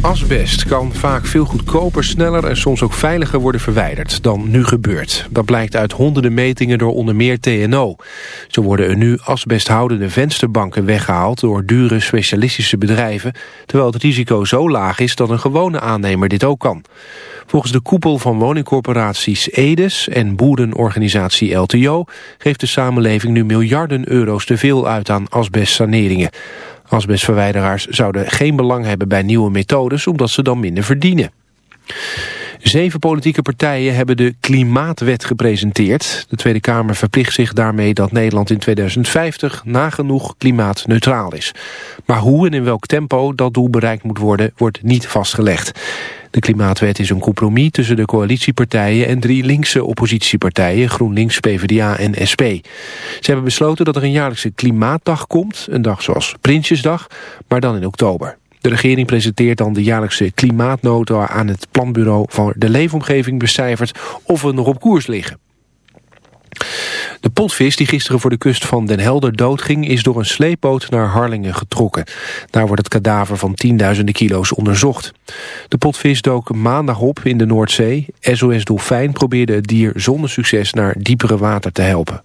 Asbest kan vaak veel goedkoper, sneller en soms ook veiliger worden verwijderd dan nu gebeurt. Dat blijkt uit honderden metingen door onder meer TNO. Zo worden er nu asbesthoudende vensterbanken weggehaald door dure specialistische bedrijven, terwijl het risico zo laag is dat een gewone aannemer dit ook kan. Volgens de koepel van woningcorporaties Edes en boerenorganisatie LTO geeft de samenleving nu miljarden euro's te veel uit aan asbestsaneringen. Asbestverwijderaars zouden geen belang hebben bij nieuwe methodes... omdat ze dan minder verdienen. Zeven politieke partijen hebben de Klimaatwet gepresenteerd. De Tweede Kamer verplicht zich daarmee dat Nederland in 2050 nagenoeg klimaatneutraal is. Maar hoe en in welk tempo dat doel bereikt moet worden, wordt niet vastgelegd. De Klimaatwet is een compromis tussen de coalitiepartijen en drie linkse oppositiepartijen, GroenLinks, PvdA en SP. Ze hebben besloten dat er een jaarlijkse klimaatdag komt, een dag zoals Prinsjesdag, maar dan in oktober. De regering presenteert dan de jaarlijkse klimaatnota aan het planbureau van de leefomgeving becijferd of we nog op koers liggen. De potvis die gisteren voor de kust van Den Helder doodging... is door een sleepboot naar Harlingen getrokken. Daar wordt het kadaver van tienduizenden kilo's onderzocht. De potvis dook maandag op in de Noordzee. SOS Dolfijn probeerde het dier zonder succes naar diepere water te helpen.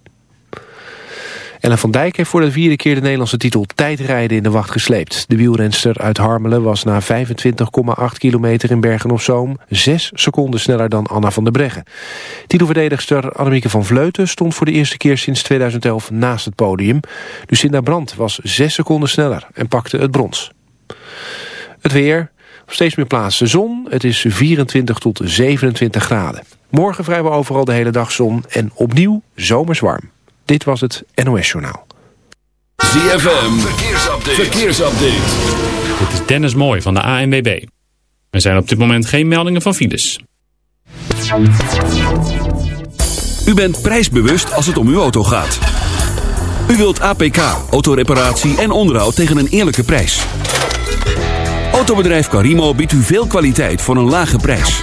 Ellen van Dijk heeft voor de vierde keer de Nederlandse titel tijdrijden in de wacht gesleept. De wielrenster uit Harmelen was na 25,8 kilometer in Bergen-op-Zoom... zes seconden sneller dan Anna van der Breggen. Titelverdedigster Annemieke van Vleuten stond voor de eerste keer sinds 2011 naast het podium. Lucinda Brandt was zes seconden sneller en pakte het brons. Het weer, steeds meer plaatsen zon. Het is 24 tot 27 graden. Morgen vrijwel overal de hele dag zon en opnieuw zomers warm. Dit was het NOS Journaal. ZFM, verkeersupdate. verkeersupdate. Dit is Dennis Mooi van de ANWB. Er zijn op dit moment geen meldingen van files. U bent prijsbewust als het om uw auto gaat. U wilt APK, autoreparatie en onderhoud tegen een eerlijke prijs. Autobedrijf Carimo biedt u veel kwaliteit voor een lage prijs.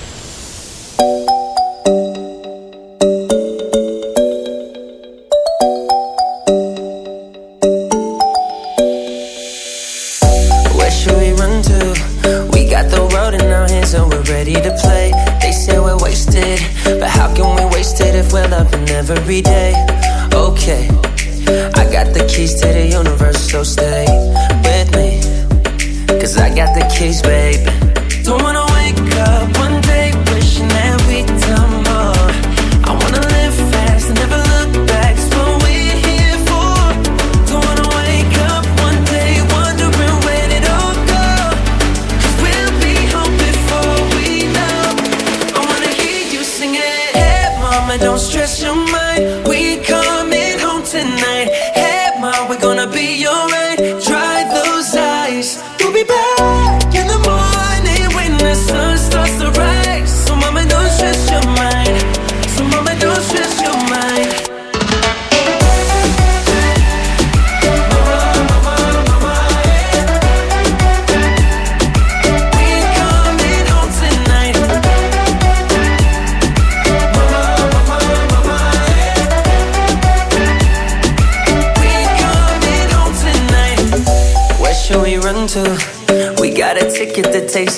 Every day? Okay, I got the keys to the universe, so stay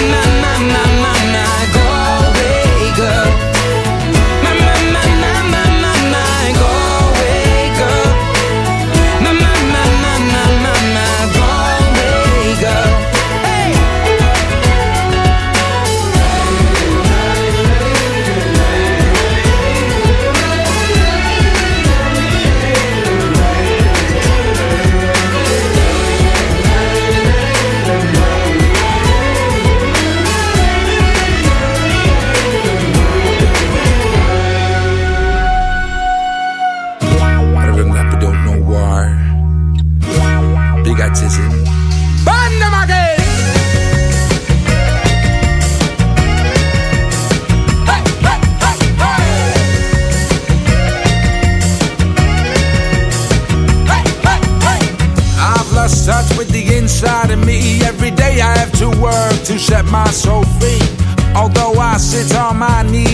My, my, my, my, my,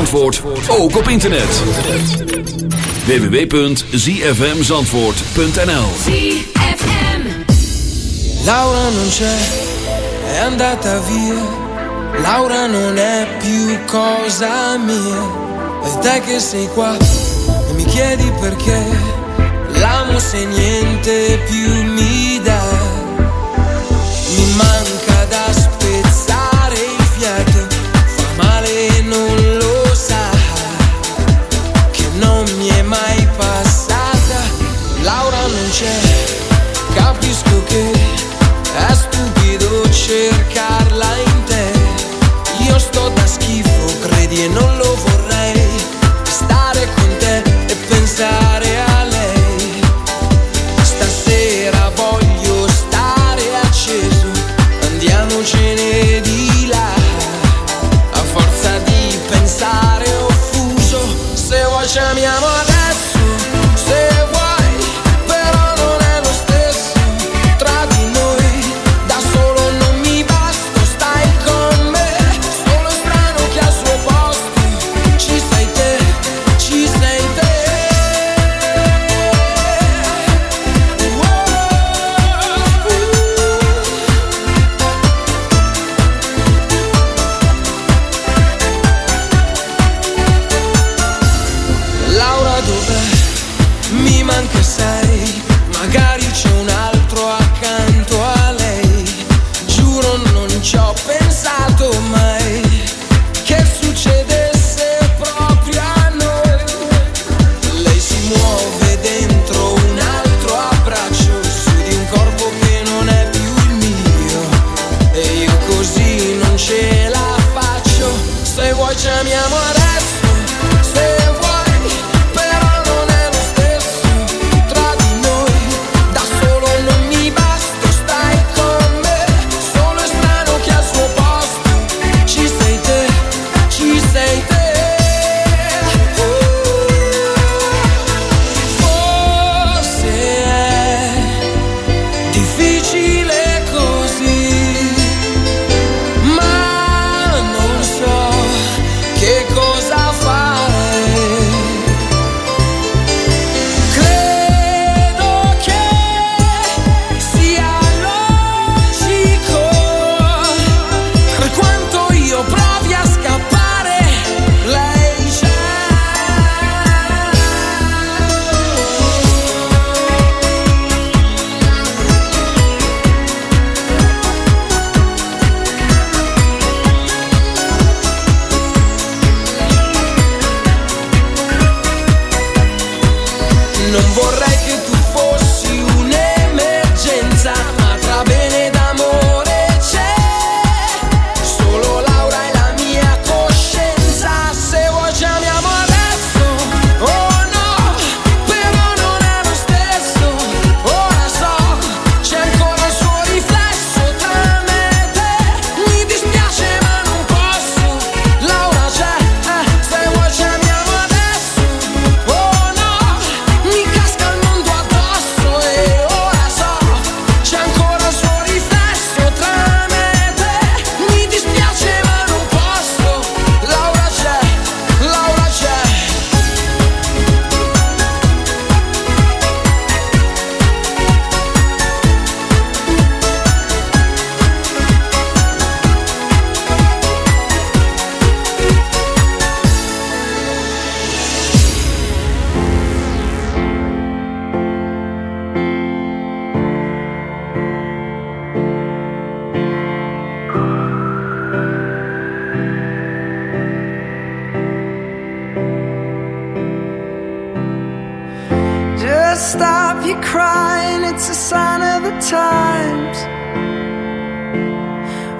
Zandvoort, ook op internet. www.zfmzandvoort.nl Laura non c'è, è andata via. Laura non è più cosa mia. E te che sei qua e mi chiedi perché. L'amo se niente più mi cercar.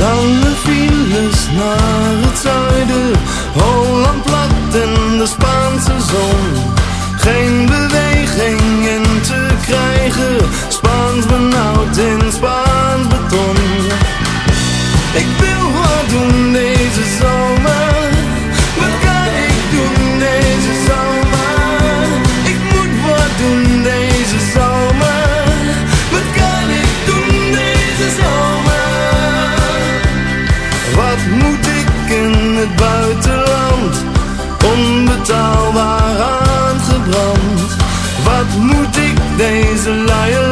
Lange files naar het zuiden, Holland plat en de Spaanse zon. Geen beweging in te krijgen, Spaans benauwd in Spaans beton. Ik wil wat doen Wat moet ik deze luie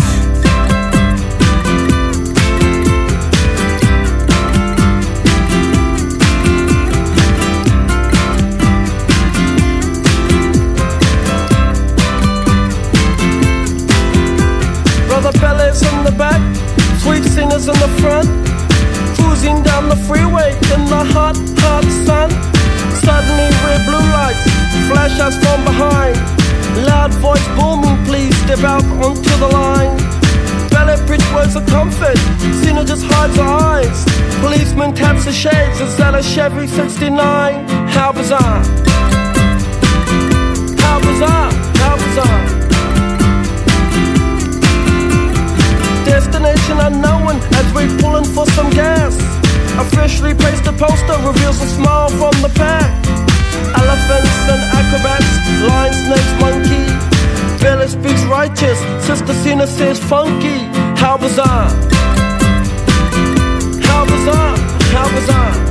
Us from behind. Loud voice booming, please step out onto the line. Pele bridge words of comfort, Zina just hides her eyes. Policeman taps the shades, is that a Chevy 69? How bizarre! How bizarre! How bizarre! Destination unknown as we're pulling for some gas. Officially placed a poster reveals a smile from the pack. Elephants and acrobats, lion, snakes, monkey. Pele speaks righteous, Sister Zina says funky. How bizarre! How bizarre! How bizarre!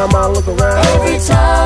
Time I look around. Every time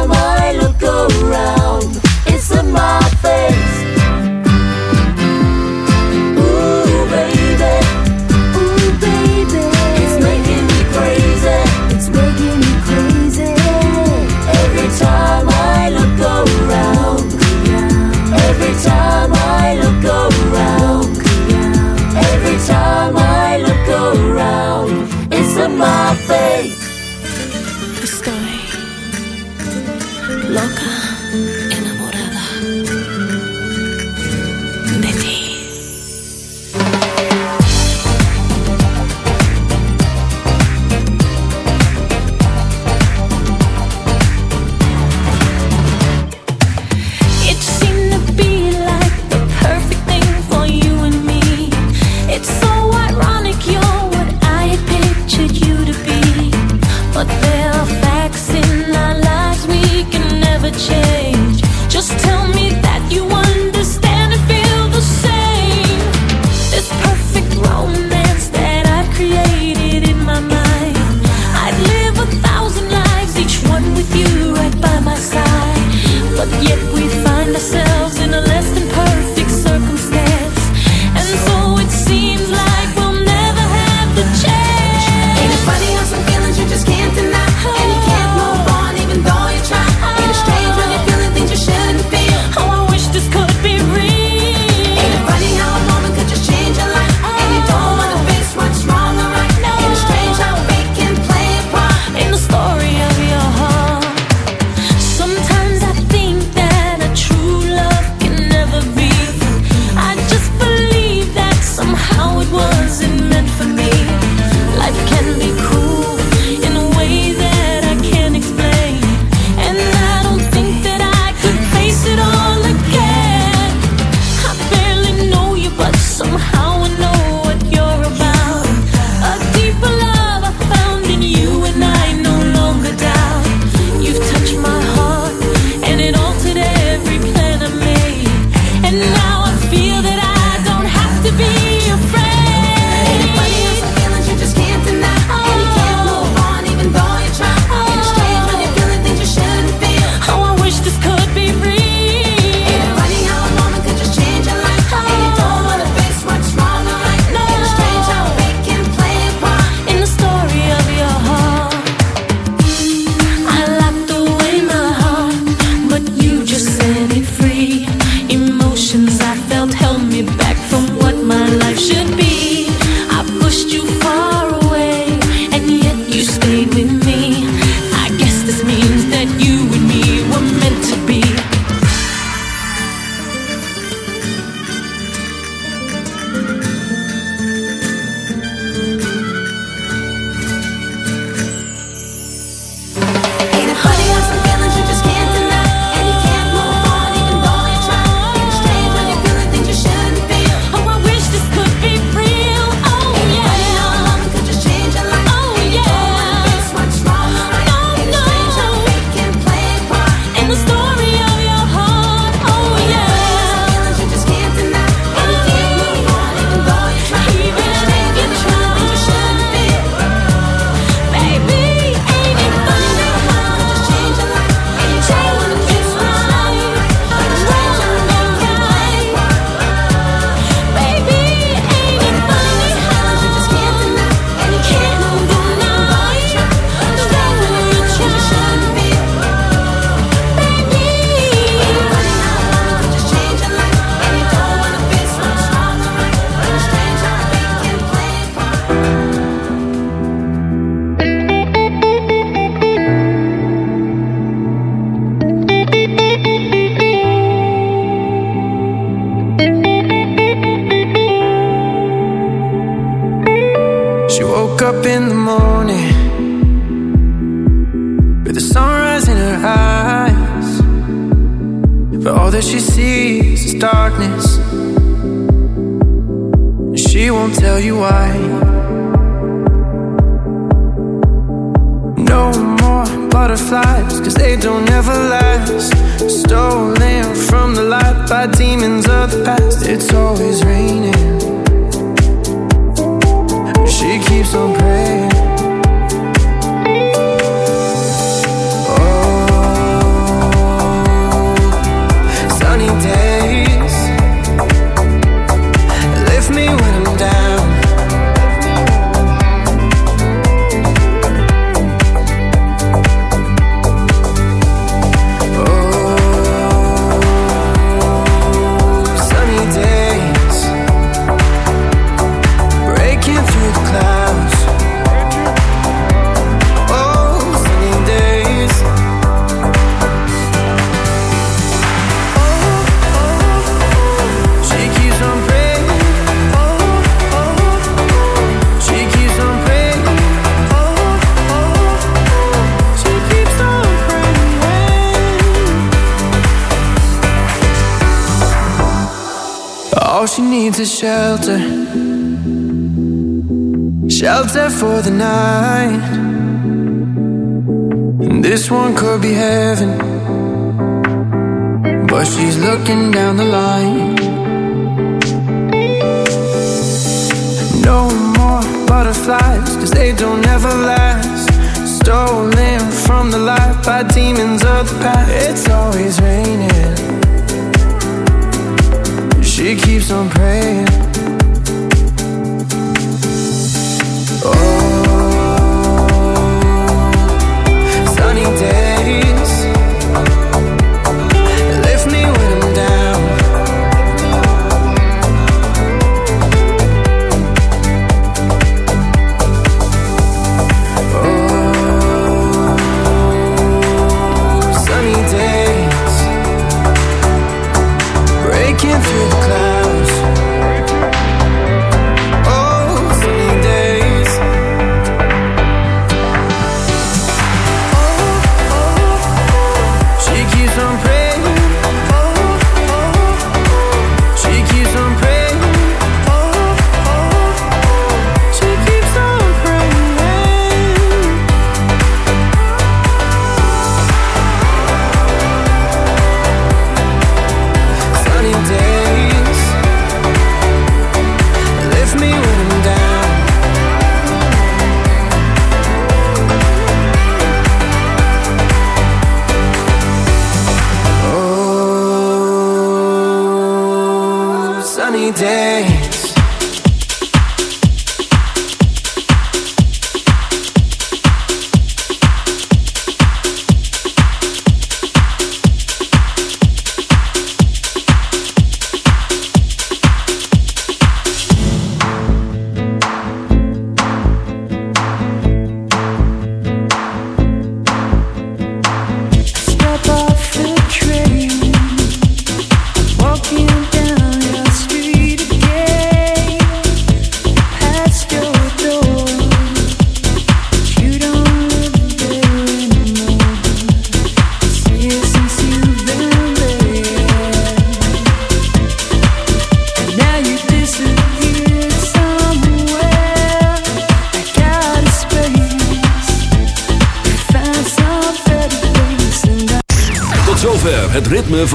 for the night.